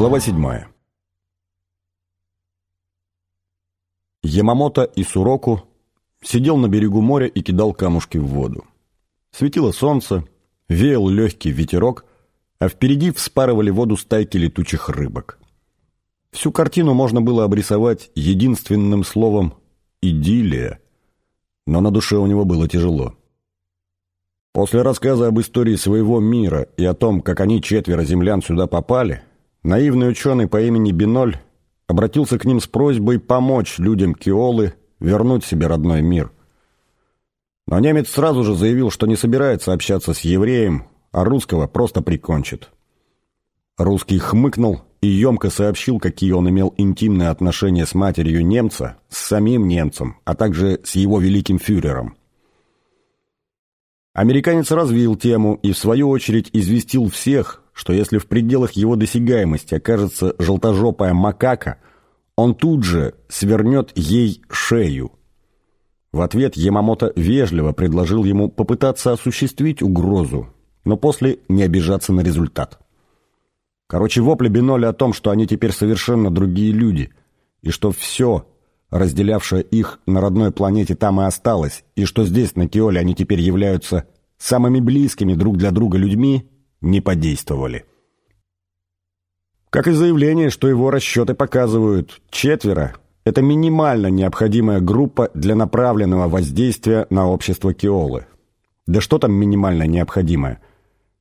Глава 7. Ямамото и Суроку сидел на берегу моря и кидал камушки в воду. Светило солнце, веял легкий ветерок, а впереди вспарывали воду стайки летучих рыбок. Всю картину можно было обрисовать единственным словом «идиллия», но на душе у него было тяжело. После рассказа об истории своего мира и о том, как они четверо землян сюда попали, наивный ученый по имени Биноль обратился к ним с просьбой помочь людям Киолы вернуть себе родной мир. Но немец сразу же заявил, что не собирается общаться с евреем, а русского просто прикончит. Русский хмыкнул и емко сообщил, какие он имел интимные отношения с матерью немца, с самим немцем, а также с его великим фюрером. Американец развил тему и, в свою очередь, известил всех, что если в пределах его досягаемости окажется желтожопая макака, он тут же свернет ей шею. В ответ Ямамото вежливо предложил ему попытаться осуществить угрозу, но после не обижаться на результат. Короче, вопли Биноля о том, что они теперь совершенно другие люди, и что все, разделявшее их на родной планете, там и осталось, и что здесь, на Киоле, они теперь являются самыми близкими друг для друга людьми, не подействовали. Как и заявление, что его расчеты показывают четверо – это минимально необходимая группа для направленного воздействия на общество Киолы. Да что там минимально необходимое?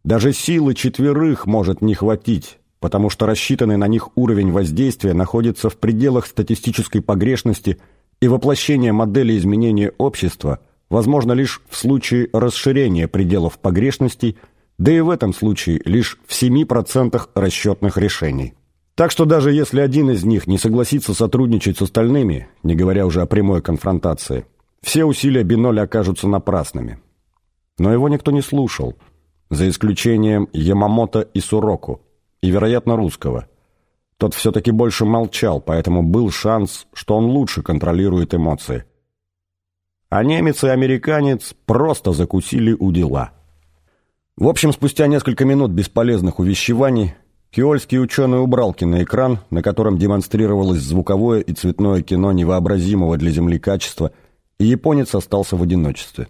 Даже силы четверых может не хватить, потому что рассчитанный на них уровень воздействия находится в пределах статистической погрешности и воплощение модели изменения общества возможно лишь в случае расширения пределов погрешностей – да и в этом случае лишь в 7% расчетных решений. Так что даже если один из них не согласится сотрудничать с остальными, не говоря уже о прямой конфронтации, все усилия Биноля окажутся напрасными. Но его никто не слушал, за исключением Ямамото и Суроку, и, вероятно, русского. Тот все-таки больше молчал, поэтому был шанс, что он лучше контролирует эмоции. А немец и американец просто закусили у дела – в общем, спустя несколько минут бесполезных увещеваний Киольский ученый убрал киноэкран, на котором демонстрировалось звуковое и цветное кино невообразимого для Земли качества, и японец остался в одиночестве.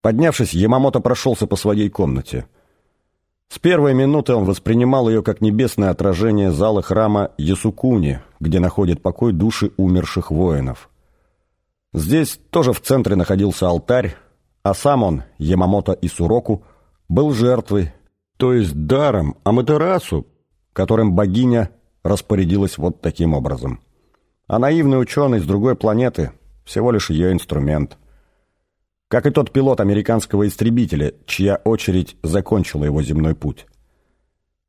Поднявшись, Ямамото прошелся по своей комнате. С первой минуты он воспринимал ее как небесное отражение зала храма Ясукуни, где находят покой души умерших воинов. Здесь тоже в центре находился алтарь, а сам он, Ямамото Исуроку, был жертвой, то есть даром Аматерасу, которым богиня распорядилась вот таким образом. А наивный ученый с другой планеты – всего лишь ее инструмент. Как и тот пилот американского истребителя, чья очередь закончила его земной путь.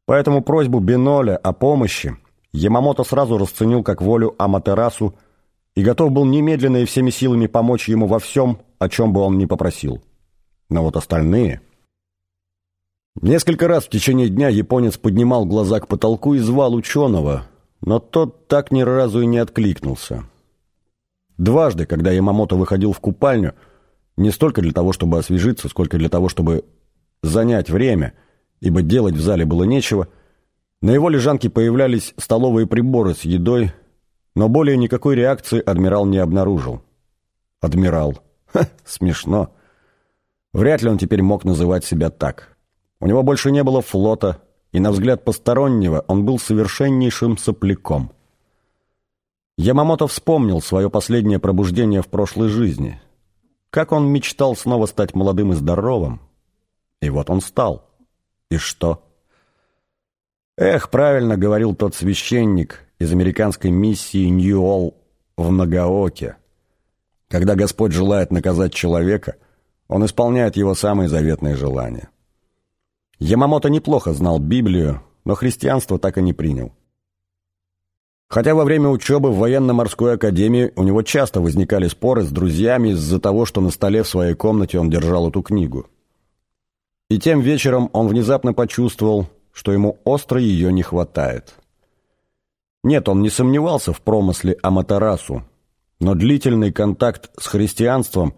Поэтому просьбу Биноля о помощи Ямамото сразу расценил как волю Аматерасу и готов был немедленно и всеми силами помочь ему во всем, о чем бы он ни попросил. Но вот остальные... Несколько раз в течение дня японец поднимал глаза к потолку и звал ученого, но тот так ни разу и не откликнулся. Дважды, когда Ямамото выходил в купальню, не столько для того, чтобы освежиться, сколько для того, чтобы занять время, ибо делать в зале было нечего, на его лежанке появлялись столовые приборы с едой, но более никакой реакции адмирал не обнаружил. Адмирал. Ха, смешно. Вряд ли он теперь мог называть себя так. У него больше не было флота, и, на взгляд постороннего, он был совершеннейшим сопляком. Ямамото вспомнил свое последнее пробуждение в прошлой жизни. Как он мечтал снова стать молодым и здоровым. И вот он стал. И что? Эх, правильно говорил тот священник из американской миссии Нью-Олл в Нагаоке. Когда Господь желает наказать человека, Он исполняет его самые заветные желания. Ямамото неплохо знал Библию, но христианство так и не принял. Хотя во время учебы в военно-морской академии у него часто возникали споры с друзьями из-за того, что на столе в своей комнате он держал эту книгу. И тем вечером он внезапно почувствовал, что ему остро ее не хватает. Нет, он не сомневался в промысле Аматарасу, но длительный контакт с христианством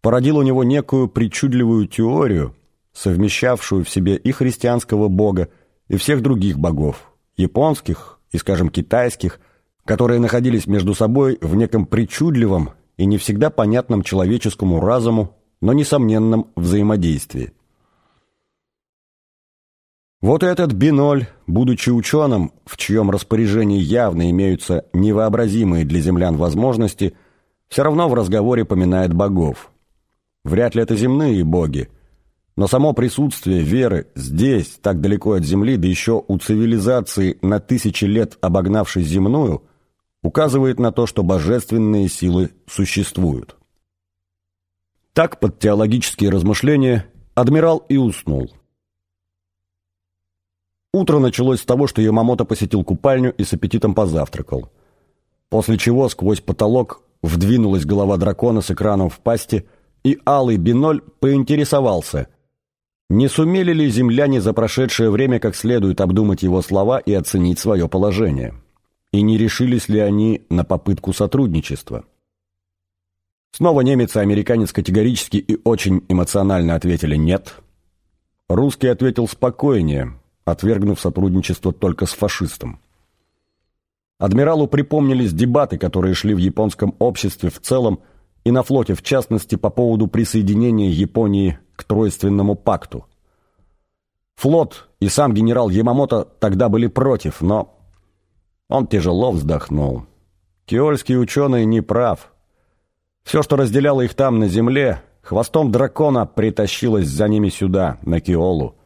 породил у него некую причудливую теорию, совмещавшую в себе и христианского бога, и всех других богов, японских и, скажем, китайских, которые находились между собой в неком причудливом и не всегда понятном человеческому разуму, но несомненном взаимодействии. Вот этот Биноль, будучи ученым, в чьем распоряжении явно имеются невообразимые для землян возможности, все равно в разговоре поминает богов. Вряд ли это земные боги, но само присутствие веры здесь, так далеко от Земли, да еще у цивилизации на тысячи лет обогнавшей земную, указывает на то, что божественные силы существуют. Так, под теологические размышления, адмирал и уснул. Утро началось с того, что Ямамото посетил купальню и с аппетитом позавтракал. После чего сквозь потолок вдвинулась голова дракона с экраном в пасти, и алый биноль поинтересовался, не сумели ли земляне за прошедшее время как следует обдумать его слова и оценить свое положение, и не решились ли они на попытку сотрудничества. Снова немец и американец категорически и очень эмоционально ответили «нет». Русский ответил спокойнее – отвергнув сотрудничество только с фашистом. Адмиралу припомнились дебаты, которые шли в японском обществе в целом и на флоте в частности по поводу присоединения Японии к Тройственному пакту. Флот и сам генерал Ямамото тогда были против, но он тяжело вздохнул. Киольский ученый не прав. Все, что разделяло их там на земле, хвостом дракона притащилось за ними сюда, на Киолу.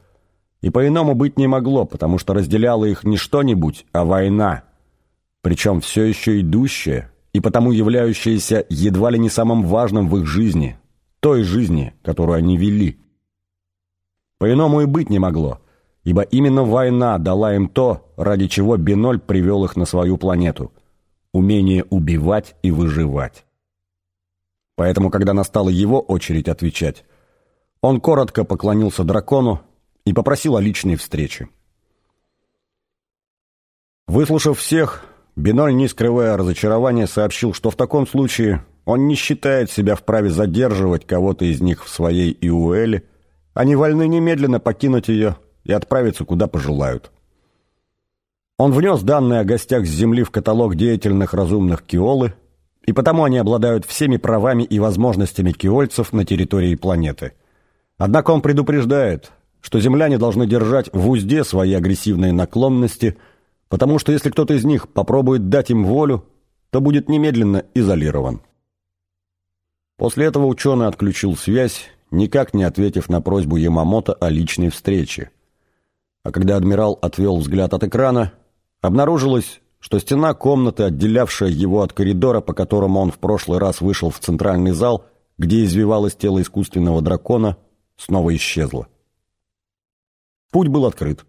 И по-иному быть не могло, потому что разделяло их не что-нибудь, а война. Причем все еще идущая, и потому являющаяся едва ли не самым важным в их жизни, той жизни, которую они вели. По-иному и быть не могло, ибо именно война дала им то, ради чего Биноль привел их на свою планету – умение убивать и выживать. Поэтому, когда настала его очередь отвечать, он коротко поклонился дракону и попросил о личной встрече. Выслушав всех, Биноль, не скрывая разочарования, сообщил, что в таком случае он не считает себя вправе задерживать кого-то из них в своей Иуэле, они вольны немедленно покинуть ее и отправиться куда пожелают. Он внес данные о гостях с Земли в каталог деятельных разумных киолы, и потому они обладают всеми правами и возможностями киольцев на территории планеты. Однако он предупреждает, что земляне должны держать в узде свои агрессивные наклонности, потому что если кто-то из них попробует дать им волю, то будет немедленно изолирован. После этого ученый отключил связь, никак не ответив на просьбу Ямамото о личной встрече. А когда адмирал отвел взгляд от экрана, обнаружилось, что стена комнаты, отделявшая его от коридора, по которому он в прошлый раз вышел в центральный зал, где извивалось тело искусственного дракона, снова исчезла. Путь был открыт.